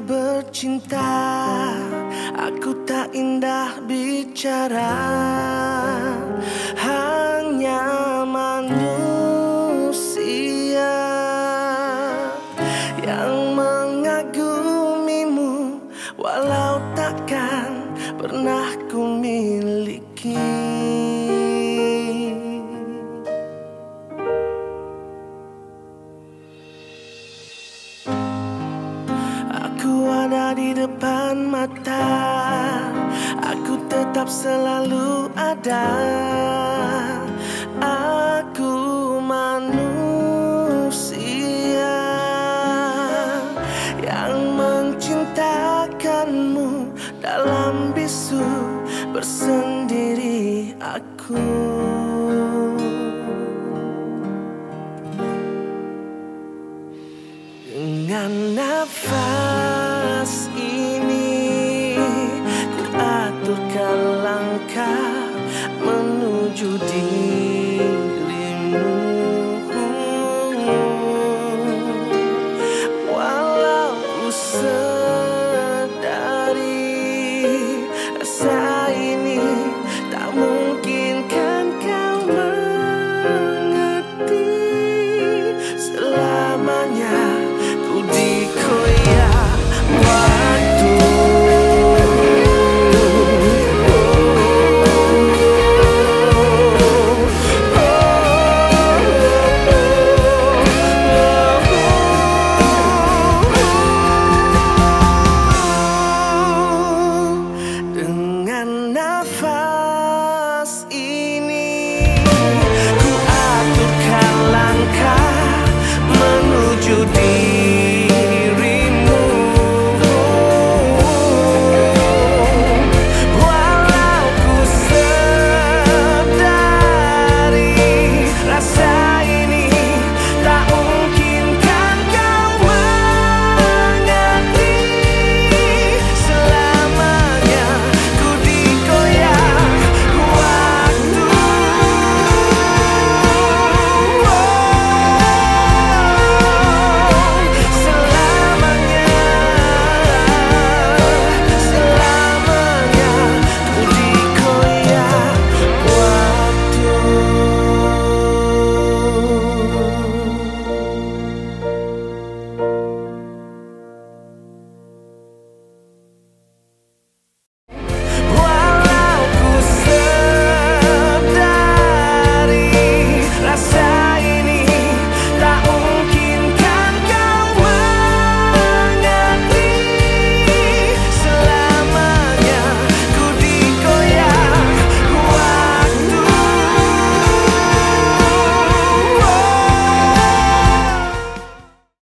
bercinta Aku tak indah bicara Hanya manusia Yang mengagumimu Walau takkan pernah ku miliki mata Aku tetap selalu ada. Aku manusia Yang mencintakanmu Dalam bisu bersendiri aku. Dengan nafas to deep.